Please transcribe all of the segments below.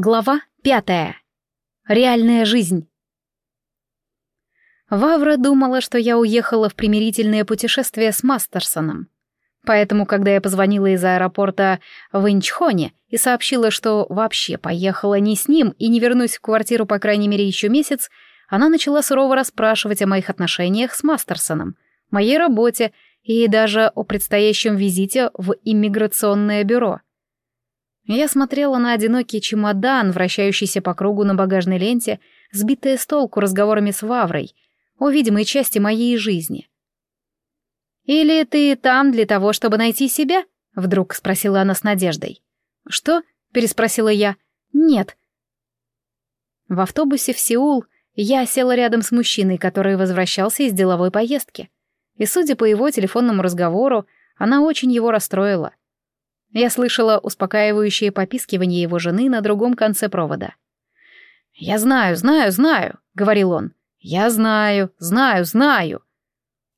Глава пятая. Реальная жизнь. Вавра думала, что я уехала в примирительное путешествие с Мастерсоном. Поэтому, когда я позвонила из аэропорта в Инчхоне и сообщила, что вообще поехала не с ним и не вернусь в квартиру по крайней мере еще месяц, она начала сурово расспрашивать о моих отношениях с Мастерсоном, моей работе и даже о предстоящем визите в иммиграционное бюро — я смотрела на одинокий чемодан, вращающийся по кругу на багажной ленте, сбитая с толку разговорами с Ваврой, о видимой части моей жизни. «Или ты там для того, чтобы найти себя?» — вдруг спросила она с надеждой. «Что?» — переспросила я. «Нет». В автобусе в Сеул я села рядом с мужчиной, который возвращался из деловой поездки. И, судя по его телефонному разговору, она очень его расстроила. Я слышала успокаивающее попискивание его жены на другом конце провода. «Я знаю, знаю, знаю», — говорил он. «Я знаю, знаю, знаю».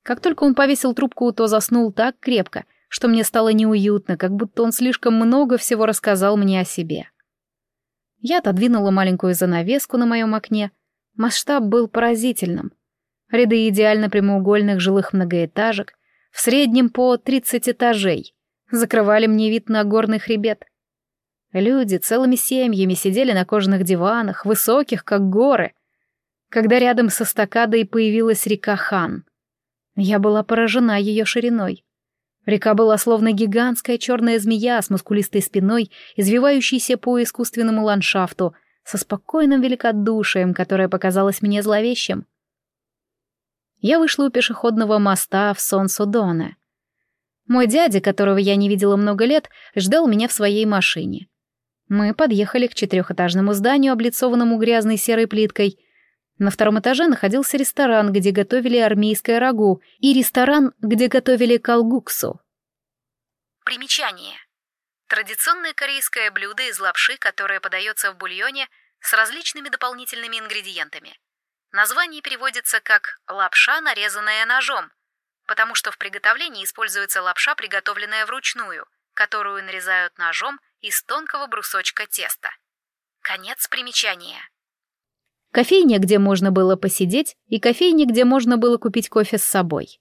Как только он повесил трубку, то заснул так крепко, что мне стало неуютно, как будто он слишком много всего рассказал мне о себе. Я отодвинула маленькую занавеску на моем окне. Масштаб был поразительным. Ряды идеально прямоугольных жилых многоэтажек, в среднем по 30 этажей — закрывали мне вид на горный хребет. Люди целыми семьями сидели на кожаных диванах, высоких, как горы. Когда рядом со стакадой появилась река Хан. Я была поражена ее шириной. Река была словно гигантская черная змея с мускулистой спиной, извивающейся по искусственному ландшафту, со спокойным великодушием, которое показалось мне зловещим. Я вышла у пешеходного моста в Сон-Судоне. Мой дядя, которого я не видела много лет, ждал меня в своей машине. Мы подъехали к четырехэтажному зданию, облицованному грязной серой плиткой. На втором этаже находился ресторан, где готовили армейское рагу, и ресторан, где готовили калгуксу. Примечание. Традиционное корейское блюдо из лапши, которое подается в бульоне с различными дополнительными ингредиентами. Название переводится как «лапша, нарезанная ножом», потому что в приготовлении используется лапша, приготовленная вручную, которую нарезают ножом из тонкого брусочка теста. Конец примечания. Кофейня, где можно было посидеть, и кофейня, где можно было купить кофе с собой.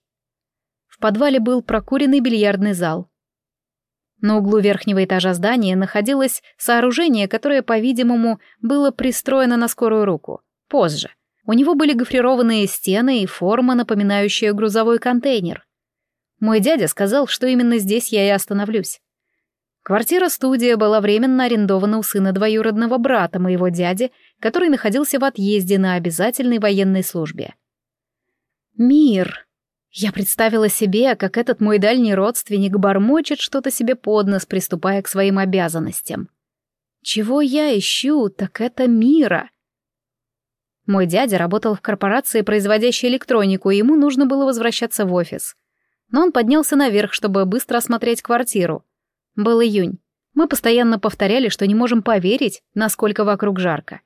В подвале был прокуренный бильярдный зал. На углу верхнего этажа здания находилось сооружение, которое, по-видимому, было пристроено на скорую руку. Позже. У него были гофрированные стены и форма, напоминающая грузовой контейнер. Мой дядя сказал, что именно здесь я и остановлюсь. Квартира-студия была временно арендована у сына двоюродного брата моего дяди, который находился в отъезде на обязательной военной службе. Мир. Я представила себе, как этот мой дальний родственник бормочет что-то себе под нос, приступая к своим обязанностям. Чего я ищу, так это мира. Мой дядя работал в корпорации, производящей электронику, и ему нужно было возвращаться в офис. Но он поднялся наверх, чтобы быстро осмотреть квартиру. Был июнь. Мы постоянно повторяли, что не можем поверить, насколько вокруг жарко.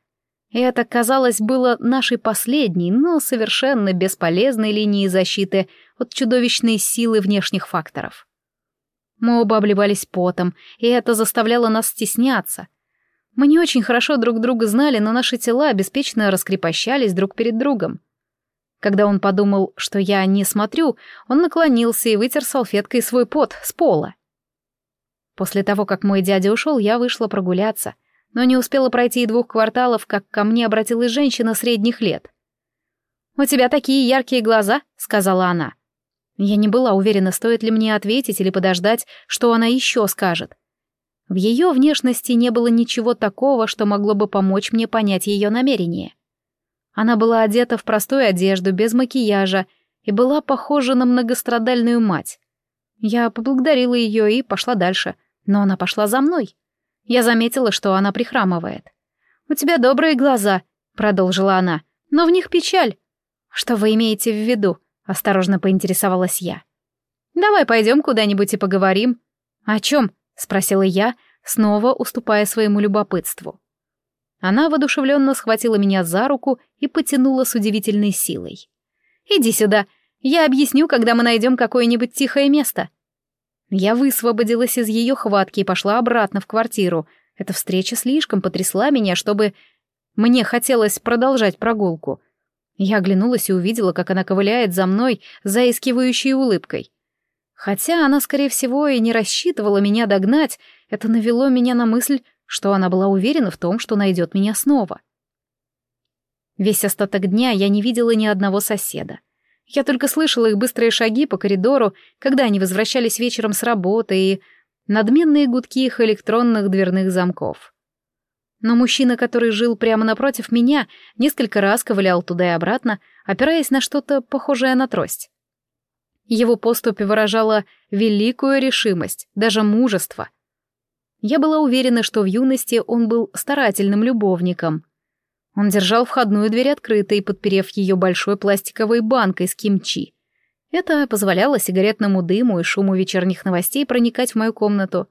И это, казалось, было нашей последней, но совершенно бесполезной линией защиты от чудовищной силы внешних факторов. Мы оба обливались потом, и это заставляло нас стесняться, мы не очень хорошо друг друга знали, но наши тела беспечно раскрепощались друг перед другом. Когда он подумал, что я не смотрю, он наклонился и вытер салфеткой свой пот с пола. После того, как мой дядя ушел, я вышла прогуляться, но не успела пройти и двух кварталов, как ко мне обратилась женщина средних лет. «У тебя такие яркие глаза», — сказала она. Я не была уверена, стоит ли мне ответить или подождать, что она еще скажет. В ее внешности не было ничего такого, что могло бы помочь мне понять ее намерение. Она была одета в простую одежду, без макияжа, и была похожа на многострадальную мать. Я поблагодарила ее и пошла дальше, но она пошла за мной. Я заметила, что она прихрамывает. «У тебя добрые глаза», — продолжила она, — «но в них печаль». «Что вы имеете в виду?» — осторожно поинтересовалась я. «Давай пойдем куда-нибудь и поговорим». «О чем?» — спросила я, снова уступая своему любопытству. Она воодушевленно схватила меня за руку и потянула с удивительной силой. «Иди сюда, я объясню, когда мы найдем какое-нибудь тихое место». Я высвободилась из ее хватки и пошла обратно в квартиру, Эта встреча слишком потрясла меня, чтобы мне хотелось продолжать прогулку. Я оглянулась и увидела, как она ковыляет за мной, заискивающей улыбкой. Хотя она, скорее всего, и не рассчитывала меня догнать, это навело меня на мысль, что она была уверена в том, что найдет меня снова. Весь остаток дня я не видела ни одного соседа. Я только слышала их быстрые шаги по коридору, когда они возвращались вечером с работы, и надменные гудки их электронных дверных замков. Но мужчина, который жил прямо напротив меня, несколько раз ковылял туда и обратно, опираясь на что-то похожее на трость. Его поступь выражала великую решимость, даже мужество. Я была уверена, что в юности он был старательным любовником. Он держал входную дверь открытой, подперев ее большой пластиковой банкой с кимчи. Это позволяло сигаретному дыму и шуму вечерних новостей проникать в мою комнату.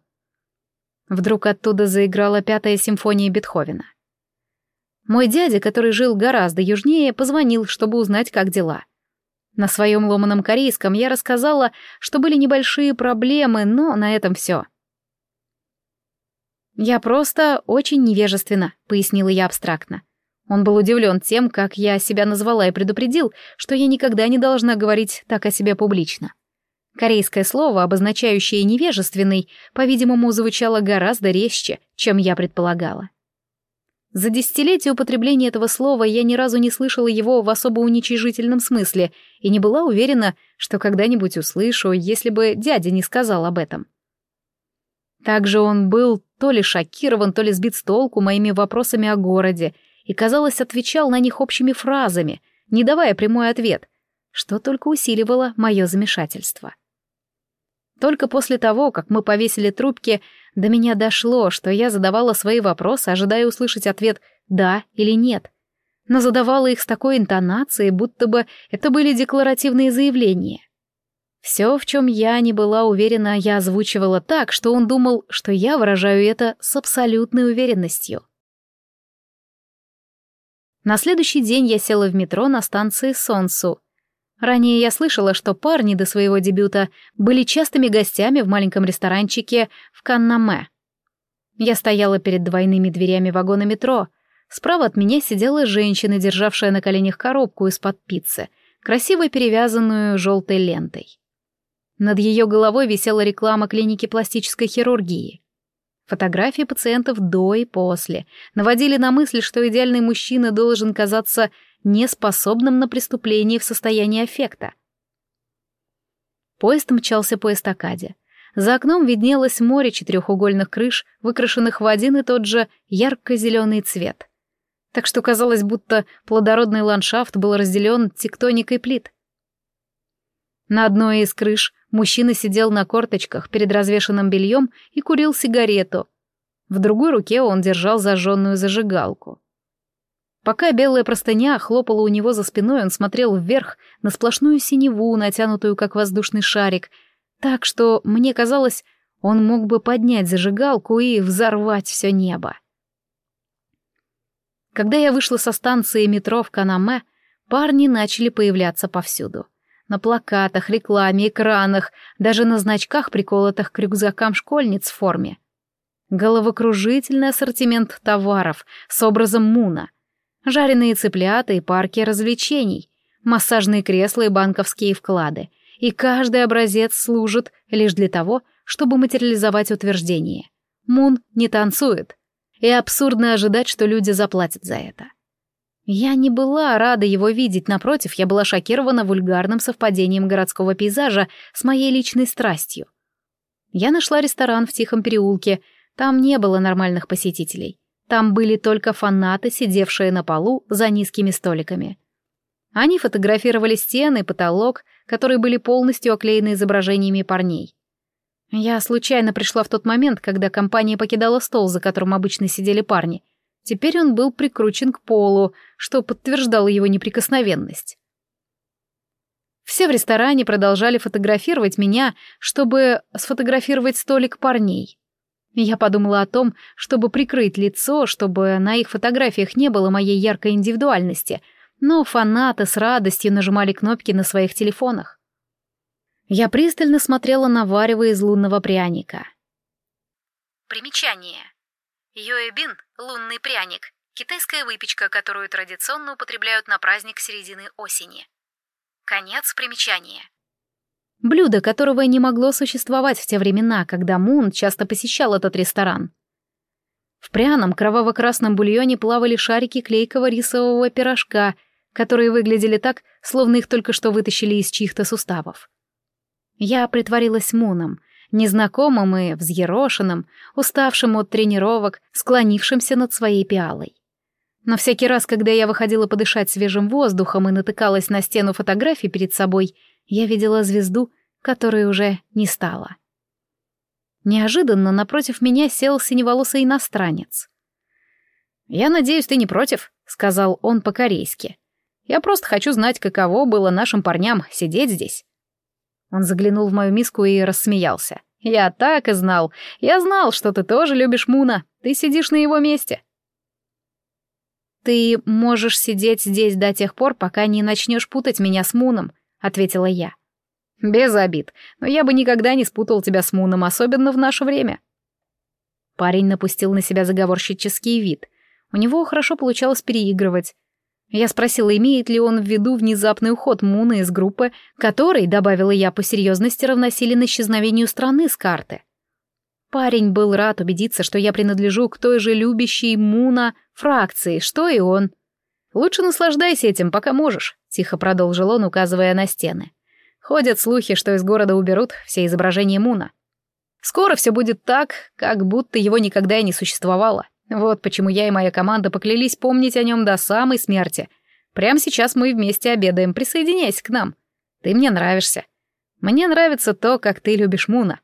Вдруг оттуда заиграла пятая симфония Бетховена. Мой дядя, который жил гораздо южнее, позвонил, чтобы узнать, как дела. На своем ломаном корейском я рассказала, что были небольшие проблемы, но на этом все. «Я просто очень невежественна», — пояснила я абстрактно. Он был удивлен тем, как я себя назвала и предупредил, что я никогда не должна говорить так о себе публично. Корейское слово, обозначающее невежественный, по-видимому, звучало гораздо резче, чем я предполагала. За десятилетие употребления этого слова я ни разу не слышала его в особо уничижительном смысле и не была уверена, что когда-нибудь услышу, если бы дядя не сказал об этом. Также он был то ли шокирован, то ли сбит с толку моими вопросами о городе и, казалось, отвечал на них общими фразами, не давая прямой ответ, что только усиливало мое замешательство. Только после того, как мы повесили трубки, до меня дошло, что я задавала свои вопросы, ожидая услышать ответ «да» или «нет», но задавала их с такой интонацией, будто бы это были декларативные заявления. Все, в чем я не была уверена, я озвучивала так, что он думал, что я выражаю это с абсолютной уверенностью. На следующий день я села в метро на станции Сонсу. Ранее я слышала, что парни до своего дебюта были частыми гостями в маленьком ресторанчике в Каннаме. Я стояла перед двойными дверями вагона метро. Справа от меня сидела женщина, державшая на коленях коробку из-под пиццы, красиво перевязанную желтой лентой. Над ее головой висела реклама клиники пластической хирургии. Фотографии пациентов до и после наводили на мысль, что идеальный мужчина должен казаться неспособным на преступление в состоянии аффекта. Поезд мчался по эстакаде. За окном виднелось море четырехугольных крыш, выкрашенных в один и тот же ярко-зеленый цвет. Так что казалось, будто плодородный ландшафт был разделен тектоникой плит. На одной из крыш мужчина сидел на корточках перед развешенным бельем и курил сигарету. В другой руке он держал зажженную зажигалку. Пока белая простыня хлопала у него за спиной, он смотрел вверх на сплошную синеву, натянутую как воздушный шарик, так что, мне казалось, он мог бы поднять зажигалку и взорвать все небо. Когда я вышла со станции метро в Канаме, парни начали появляться повсюду. На плакатах, рекламе, экранах, даже на значках, приколотых к рюкзакам школьниц в форме. Головокружительный ассортимент товаров с образом Муна — жареные цыплята и парки развлечений, массажные кресла и банковские вклады. И каждый образец служит лишь для того, чтобы материализовать утверждение. Мун не танцует. И абсурдно ожидать, что люди заплатят за это. Я не была рада его видеть, напротив, я была шокирована вульгарным совпадением городского пейзажа с моей личной страстью. Я нашла ресторан в тихом переулке, там не было нормальных посетителей. Там были только фанаты, сидевшие на полу за низкими столиками. Они фотографировали стены потолок, которые были полностью оклеены изображениями парней. Я случайно пришла в тот момент, когда компания покидала стол, за которым обычно сидели парни. Теперь он был прикручен к полу, что подтверждало его неприкосновенность. Все в ресторане продолжали фотографировать меня, чтобы сфотографировать столик парней. Я подумала о том, чтобы прикрыть лицо, чтобы на их фотографиях не было моей яркой индивидуальности, но фанаты с радостью нажимали кнопки на своих телефонах. Я пристально смотрела на варево из лунного пряника. Примечание. Йоэбин — лунный пряник, китайская выпечка, которую традиционно употребляют на праздник середины осени. Конец примечания. Блюдо, которого не могло существовать в те времена, когда Мун часто посещал этот ресторан. В пряном кроваво-красном бульоне плавали шарики клейкого рисового пирожка, которые выглядели так, словно их только что вытащили из чьих-то суставов. Я притворилась Муном, незнакомым и взъерошенным, уставшим от тренировок, склонившимся над своей пиалой. Но всякий раз, когда я выходила подышать свежим воздухом и натыкалась на стену фотографий перед собой, я видела звезду, которой уже не стало. Неожиданно напротив меня сел синеволосый иностранец. «Я надеюсь, ты не против», — сказал он по-корейски. «Я просто хочу знать, каково было нашим парням сидеть здесь». Он заглянул в мою миску и рассмеялся. «Я так и знал. Я знал, что ты тоже любишь Муна. Ты сидишь на его месте». «Ты можешь сидеть здесь до тех пор, пока не начнешь путать меня с Муном», — ответила я. «Без обид, но я бы никогда не спутал тебя с Муном, особенно в наше время». Парень напустил на себя заговорщический вид. У него хорошо получалось переигрывать. Я спросила, имеет ли он в виду внезапный уход Муна из группы, который, добавила я по серьезности, равносилен исчезновению страны с карты. Парень был рад убедиться, что я принадлежу к той же любящей Муна фракции, что и он. «Лучше наслаждайся этим, пока можешь», — тихо продолжил он, указывая на стены. Ходят слухи, что из города уберут все изображения Муна. Скоро все будет так, как будто его никогда и не существовало. Вот почему я и моя команда поклялись помнить о нем до самой смерти. Прямо сейчас мы вместе обедаем, присоединяйся к нам. Ты мне нравишься. Мне нравится то, как ты любишь Муна.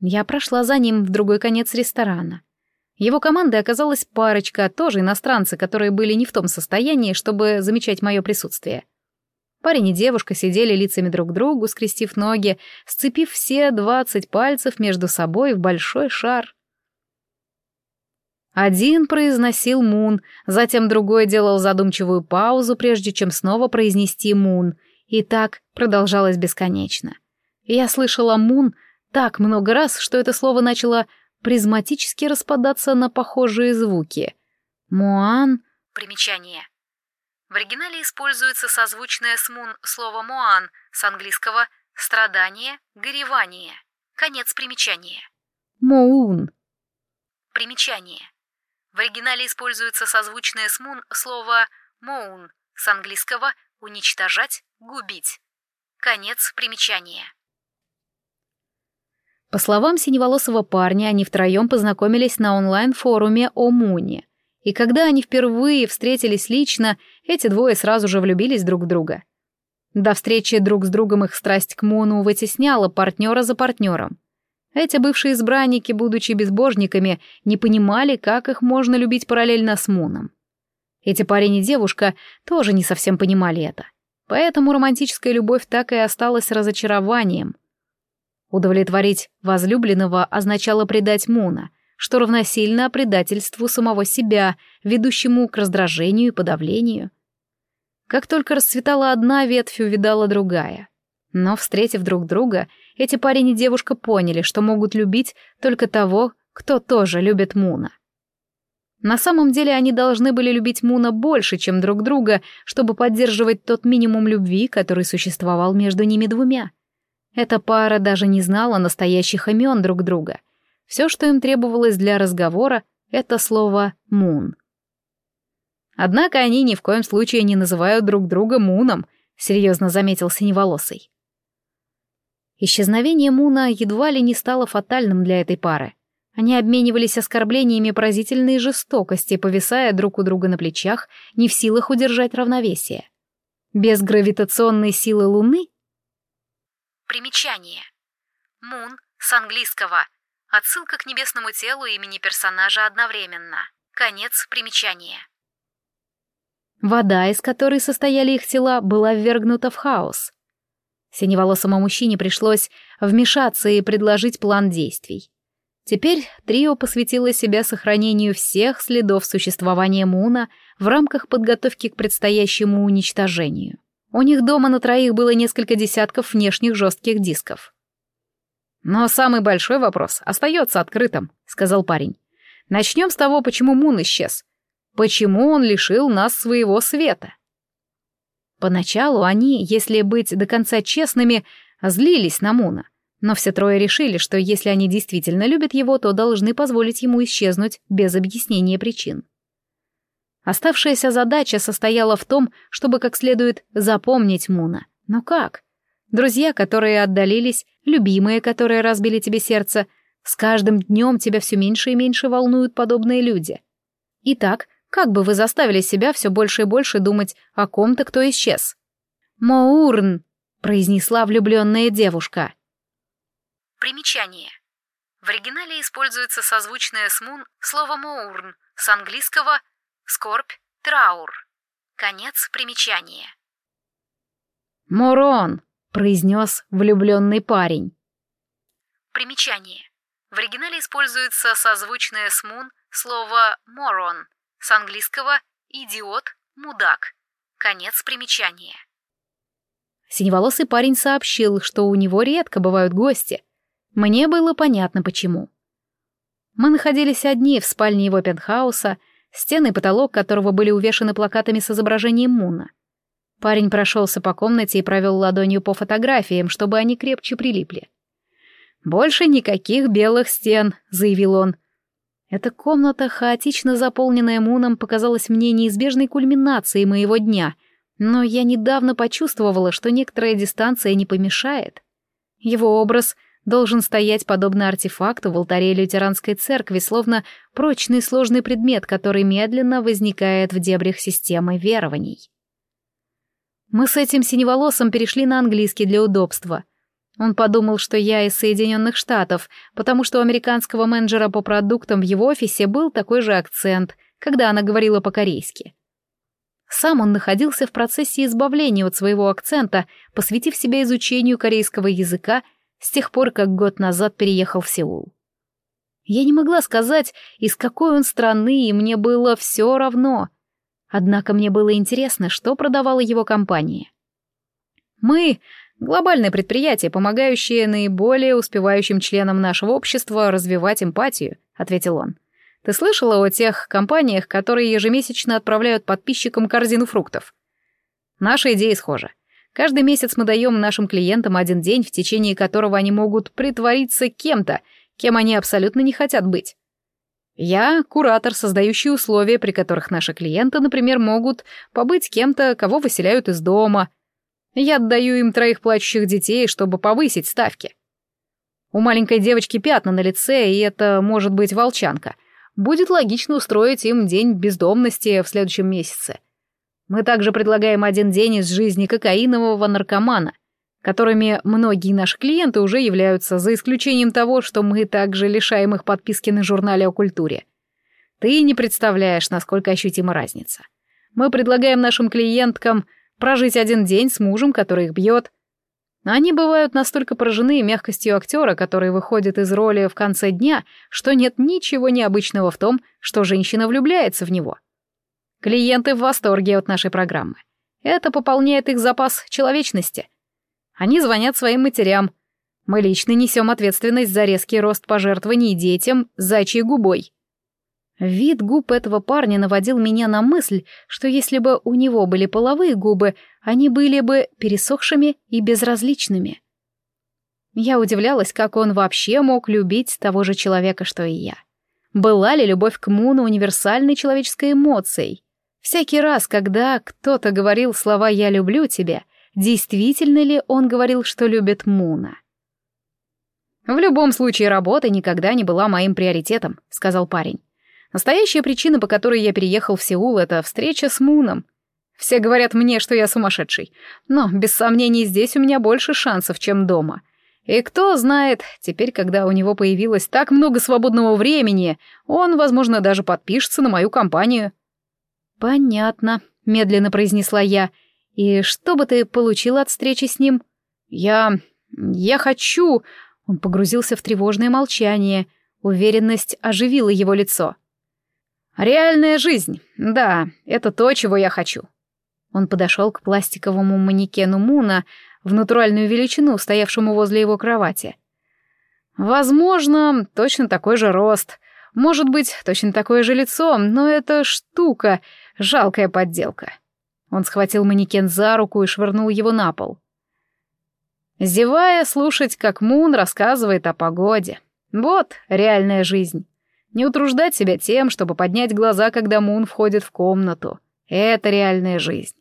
Я прошла за ним в другой конец ресторана. Его командой оказалась парочка, тоже иностранцы, которые были не в том состоянии, чтобы замечать мое присутствие. Парень и девушка сидели лицами друг к другу, скрестив ноги, сцепив все двадцать пальцев между собой в большой шар. Один произносил «мун», затем другой делал задумчивую паузу, прежде чем снова произнести «мун», и так продолжалось бесконечно. Я слышала «мун» так много раз, что это слово начало призматически распадаться на похожие звуки. «Муан» — примечание — в оригинале используется созвучное с мун слово «моан» с английского «страдание», «горевание». Конец примечания. Моун. Примечание. В оригинале используется созвучное с мун слово «моун» с английского «уничтожать», «губить». Конец примечания. По словам синеволосого парня, они втроем познакомились на онлайн-форуме о Муне — и когда они впервые встретились лично, эти двое сразу же влюбились друг в друга. До встречи друг с другом их страсть к Мону вытесняла партнера за партнером. Эти бывшие избранники, будучи безбожниками, не понимали, как их можно любить параллельно с Муном. Эти парень и девушка тоже не совсем понимали это. Поэтому романтическая любовь так и осталась разочарованием. Удовлетворить возлюбленного означало предать Муна, что равносильно предательству самого себя, ведущему к раздражению и подавлению. Как только расцветала одна ветвь, увидала другая. Но, встретив друг друга, эти парень и девушка поняли, что могут любить только того, кто тоже любит Муна. На самом деле они должны были любить Муна больше, чем друг друга, чтобы поддерживать тот минимум любви, который существовал между ними двумя. Эта пара даже не знала настоящих имен друг друга. Все, что им требовалось для разговора, это слово «мун». Однако они ни в коем случае не называют друг друга Муном, серьезно заметил Синеволосый. Исчезновение Муна едва ли не стало фатальным для этой пары. Они обменивались оскорблениями поразительной жестокости, повисая друг у друга на плечах, не в силах удержать равновесие. Без гравитационной силы Луны... Примечание. Мун с английского Отсылка к небесному телу имени персонажа одновременно. Конец примечания. Вода, из которой состояли их тела, была ввергнута в хаос. Синеволосому мужчине пришлось вмешаться и предложить план действий. Теперь трио посвятило себя сохранению всех следов существования Муна в рамках подготовки к предстоящему уничтожению. У них дома на троих было несколько десятков внешних жестких дисков. «Но самый большой вопрос остается открытым», — сказал парень. Начнем с того, почему Мун исчез. Почему он лишил нас своего света? Поначалу они, если быть до конца честными, злились на Муна. Но все трое решили, что если они действительно любят его, то должны позволить ему исчезнуть без объяснения причин. Оставшаяся задача состояла в том, чтобы как следует запомнить Муна. Но как? Друзья, которые отдалились, любимые, которые разбили тебе сердце, с каждым днем тебя все меньше и меньше волнуют подобные люди. Итак, как бы вы заставили себя все больше и больше думать о ком-то, кто исчез? «Моурн», — произнесла влюбленная девушка. Примечание. В оригинале используется созвучное с «мун» слово «моурн» с английского «скорбь», «траур». Конец примечания. «Морон», — произнес влюбленный парень. Примечание. В оригинале используется созвучное с «мун» слово «морон» с английского «идиот», «мудак». Конец примечания. Синеволосый парень сообщил, что у него редко бывают гости. Мне было понятно, почему. Мы находились одни в спальне его пентхауса, стены и потолок которого были увешаны плакатами с изображением Муна. Парень прошелся по комнате и провел ладонью по фотографиям, чтобы они крепче прилипли. «Больше никаких белых стен», — заявил он. Эта комната, хаотично заполненная Муном, показалась мне неизбежной кульминацией моего дня, но я недавно почувствовала, что некоторая дистанция не помешает. Его образ должен стоять подобно артефакту в алтаре лютеранской церкви, словно прочный сложный предмет, который медленно возникает в дебрях системы верований. Мы с этим синеволосом перешли на английский для удобства. Он подумал, что я из Соединенных Штатов, потому что у американского менеджера по продуктам в его офисе был такой же акцент, когда она говорила по-корейски. Сам он находился в процессе избавления от своего акцента, посвятив себя изучению корейского языка с тех пор, как год назад переехал в Сеул. Я не могла сказать, из какой он страны, и мне было все равно — Однако мне было интересно, что продавала его компания. Мы — глобальное предприятие, помогающее наиболее успевающим членам нашего общества развивать эмпатию, — ответил он. Ты слышала о тех компаниях, которые ежемесячно отправляют подписчикам корзину фруктов? Наша идея схожа. Каждый месяц мы даем нашим клиентам один день, в течение которого они могут притвориться кем-то, кем они абсолютно не хотят быть. Я куратор, создающий условия, при которых наши клиенты, например, могут побыть кем-то, кого выселяют из дома. Я отдаю им троих плачущих детей, чтобы повысить ставки. У маленькой девочки пятна на лице, и это может быть волчанка. Будет логично устроить им день бездомности в следующем месяце. Мы также предлагаем один день из жизни кокаинового наркомана — которыми многие наши клиенты уже являются, за исключением того, что мы также лишаем их подписки на журнале о культуре. Ты не представляешь, насколько ощутима разница. Мы предлагаем нашим клиенткам прожить один день с мужем, который их бьет. Они бывают настолько поражены мягкостью актера, который выходит из роли в конце дня, что нет ничего необычного в том, что женщина влюбляется в него. Клиенты в восторге от нашей программы. Это пополняет их запас человечности — они звонят своим матерям. Мы лично несем ответственность за резкий рост пожертвований детям зачьей губой. Вид губ этого парня наводил меня на мысль, что если бы у него были половые губы, они были бы пересохшими и безразличными. Я удивлялась, как он вообще мог любить того же человека, что и я. Была ли любовь к Муну универсальной человеческой эмоцией? Всякий раз, когда кто-то говорил слова «я люблю тебя», действительно ли он говорил, что любит Муна. «В любом случае, работа никогда не была моим приоритетом», — сказал парень. «Настоящая причина, по которой я переехал в Сеул, — это встреча с Муном. Все говорят мне, что я сумасшедший, но, без сомнений, здесь у меня больше шансов, чем дома. И кто знает, теперь, когда у него появилось так много свободного времени, он, возможно, даже подпишется на мою компанию». «Понятно», — медленно произнесла я, — «И что бы ты получил от встречи с ним?» «Я... я хочу...» Он погрузился в тревожное молчание. Уверенность оживила его лицо. «Реальная жизнь. Да, это то, чего я хочу». Он подошел к пластиковому манекену Муна в натуральную величину, стоявшему возле его кровати. «Возможно, точно такой же рост. Может быть, точно такое же лицо, но это штука, жалкая подделка. Он схватил манекен за руку и швырнул его на пол. Зевая, слушать, как Мун рассказывает о погоде. Вот реальная жизнь. Не утруждать себя тем, чтобы поднять глаза, когда Мун входит в комнату. Это реальная жизнь.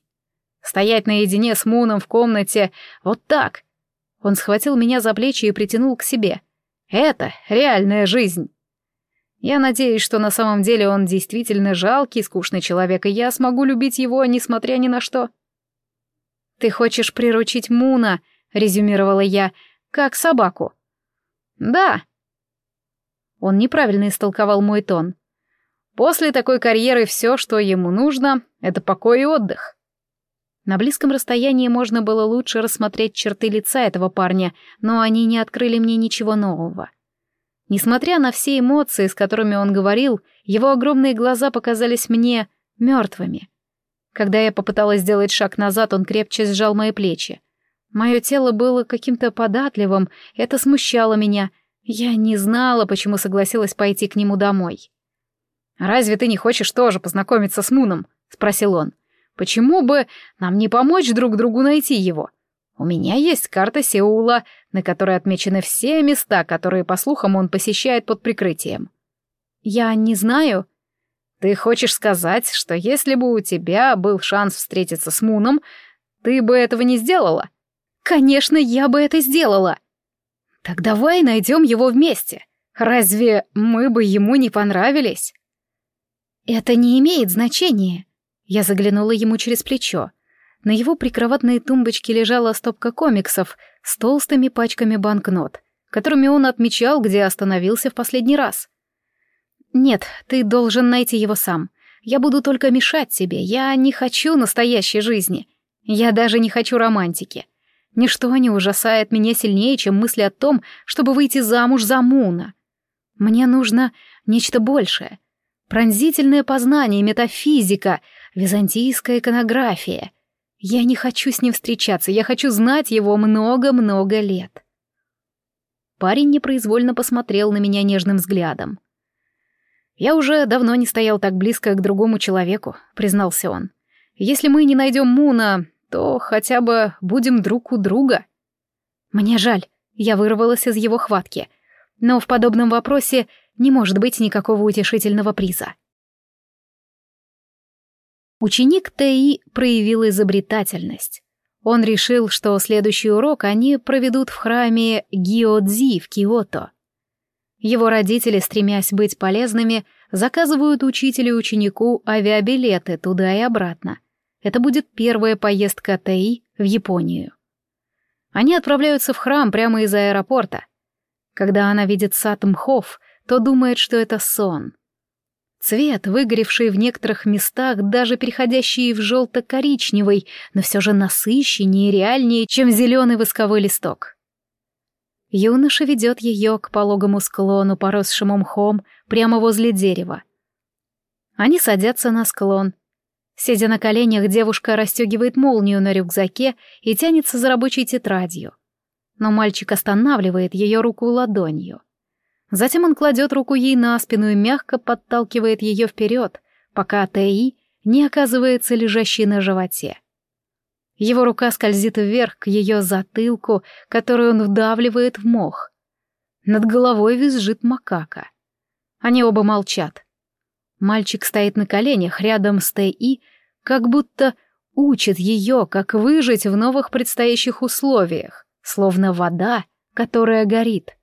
Стоять наедине с Муном в комнате вот так. Он схватил меня за плечи и притянул к себе. Это реальная жизнь. Я надеюсь, что на самом деле он действительно жалкий, скучный человек, и я смогу любить его, несмотря ни на что. «Ты хочешь приручить Муна», — резюмировала я, — «как собаку». «Да», он неправильно истолковал мой тон. После такой карьеры все, что ему нужно, это покой и отдых. На близком расстоянии можно было лучше рассмотреть черты лица этого парня, но они не открыли мне ничего нового. Несмотря на все эмоции, с которыми он говорил, его огромные глаза показались мне мертвыми. Когда я попыталась сделать шаг назад, он крепче сжал мои плечи. Мое тело было каким-то податливым, это смущало меня — я не знала, почему согласилась пойти к нему домой. «Разве ты не хочешь тоже познакомиться с Муном?» — спросил он. «Почему бы нам не помочь друг другу найти его? У меня есть карта Сеула, на которой отмечены все места, которые, по слухам, он посещает под прикрытием». «Я не знаю». «Ты хочешь сказать, что если бы у тебя был шанс встретиться с Муном, ты бы этого не сделала?» «Конечно, я бы это сделала!» Так давай найдем его вместе. Разве мы бы ему не понравились? Это не имеет значения. Я заглянула ему через плечо. На его прикроватной тумбочке лежала стопка комиксов с толстыми пачками банкнот, которыми он отмечал, где остановился в последний раз. «Нет, ты должен найти его сам. Я буду только мешать тебе. Я не хочу настоящей жизни. Я даже не хочу романтики. Ничто не ужасает меня сильнее, чем мысли о том, чтобы выйти замуж за Муна. Мне нужно нечто большее. Пронзительное познание, метафизика, византийская иконография. Я не хочу с ним встречаться, я хочу знать его много-много лет. Парень непроизвольно посмотрел на меня нежным взглядом. «Я уже давно не стоял так близко к другому человеку», — признался он. «Если мы не найдем Муна, то хотя бы будем друг у друга. Мне жаль, я вырвалась из его хватки, но в подобном вопросе не может быть никакого утешительного приза. Ученик ТИ проявил изобретательность. Он решил, что следующий урок они проведут в храме Гиодзи в Киото. Его родители, стремясь быть полезными, заказывают учителю и ученику авиабилеты туда и обратно, это будет первая поездка Таи в Японию. Они отправляются в храм прямо из аэропорта. Когда она видит Сатмхов, то думает, что это сон. Цвет, выгоревший в некоторых местах, даже переходящий в желто-коричневый, но все же насыщеннее и реальнее, чем зеленый восковой листок. Юноша ведет ее к пологому склону, поросшему мхом, прямо возле дерева. Они садятся на склон, Сидя на коленях, девушка расстегивает молнию на рюкзаке и тянется за рабочей тетрадью. Но мальчик останавливает ее руку ладонью. Затем он кладет руку ей на спину и мягко подталкивает ее вперед, пока Тэи не оказывается лежащей на животе. Его рука скользит вверх к ее затылку, который он вдавливает в мох. Над головой визжит макака. Они оба молчат. Мальчик стоит на коленях рядом с Т.И., как будто учит ее, как выжить в новых предстоящих условиях, словно вода, которая горит.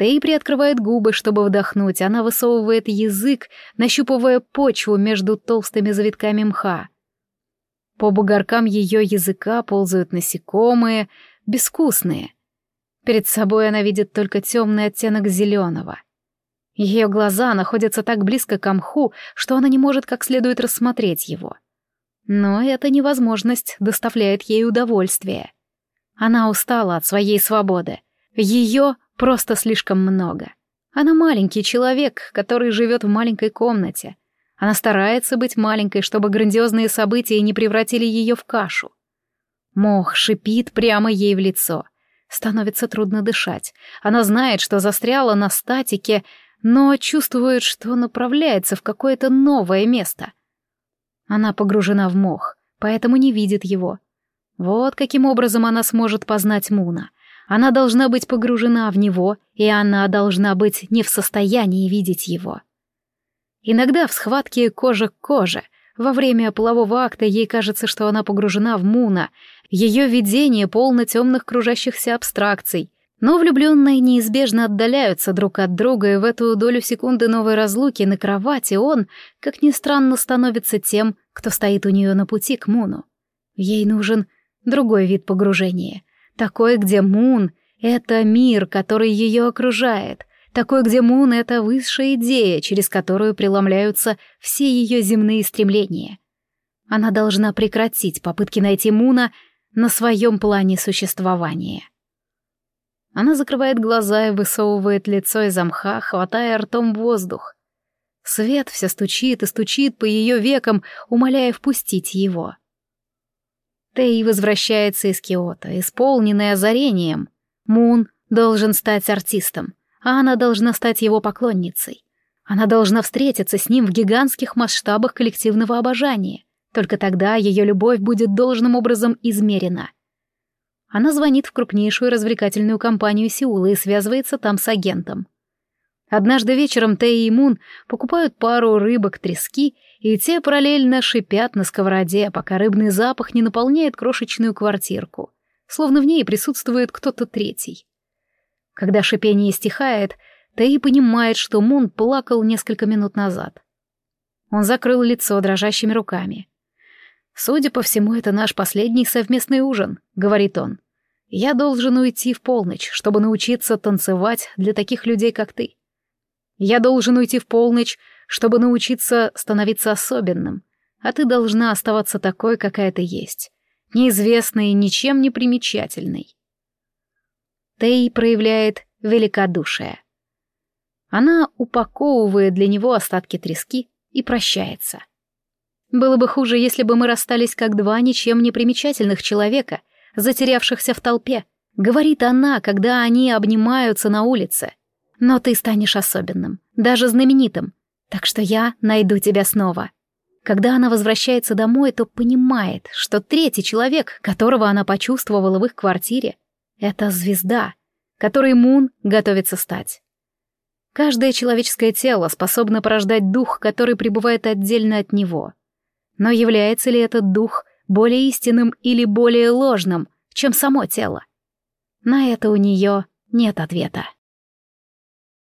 Тей приоткрывает губы, чтобы вдохнуть, она высовывает язык, нащупывая почву между толстыми завитками мха. По бугоркам ее языка ползают насекомые, безвкусные. Перед собой она видит только темный оттенок зеленого — ее глаза находятся так близко к мху, что она не может как следует рассмотреть его. Но эта невозможность доставляет ей удовольствие. Она устала от своей свободы. Ее просто слишком много. Она маленький человек, который живет в маленькой комнате. Она старается быть маленькой, чтобы грандиозные события не превратили ее в кашу. Мох шипит прямо ей в лицо. Становится трудно дышать. Она знает, что застряла на статике, но чувствует, что направляется в какое-то новое место. Она погружена в мох, поэтому не видит его. Вот каким образом она сможет познать Муна. Она должна быть погружена в него, и она должна быть не в состоянии видеть его. Иногда в схватке кожа к коже, во время полового акта ей кажется, что она погружена в Муна, ее видение полно темных кружащихся абстракций, но влюбленные неизбежно отдаляются друг от друга, и в эту долю секунды новой разлуки на кровати он, как ни странно, становится тем, кто стоит у нее на пути к Муну. Ей нужен другой вид погружения, такой, где Мун — это мир, который ее окружает, такой, где Мун — это высшая идея, через которую преломляются все ее земные стремления. Она должна прекратить попытки найти Муна на своем плане существования. Она закрывает глаза и высовывает лицо из мха, хватая ртом воздух. Свет все стучит и стучит по ее векам, умоляя впустить его. Тей возвращается из Киота, исполненный озарением. Мун должен стать артистом, а она должна стать его поклонницей. Она должна встретиться с ним в гигантских масштабах коллективного обожания. Только тогда ее любовь будет должным образом измерена — она звонит в крупнейшую развлекательную компанию Сеула и связывается там с агентом. Однажды вечером Тэй и Мун покупают пару рыбок трески, и те параллельно шипят на сковороде, пока рыбный запах не наполняет крошечную квартирку, словно в ней присутствует кто-то третий. Когда шипение стихает, Тэй понимает, что Мун плакал несколько минут назад. Он закрыл лицо дрожащими руками. «Судя по всему, это наш последний совместный ужин», — говорит он. «Я должен уйти в полночь, чтобы научиться танцевать для таких людей, как ты. Я должен уйти в полночь, чтобы научиться становиться особенным, а ты должна оставаться такой, какая ты есть, неизвестной и ничем не примечательной». Тей проявляет великодушие. Она упаковывает для него остатки трески и прощается. Было бы хуже, если бы мы расстались как два ничем не примечательных человека, затерявшихся в толпе. Говорит она, когда они обнимаются на улице. Но ты станешь особенным, даже знаменитым. Так что я найду тебя снова. Когда она возвращается домой, то понимает, что третий человек, которого она почувствовала в их квартире, это звезда, которой Мун готовится стать. Каждое человеческое тело способно порождать дух, который пребывает отдельно от него — но является ли этот дух более истинным или более ложным, чем само тело? На это у нее нет ответа.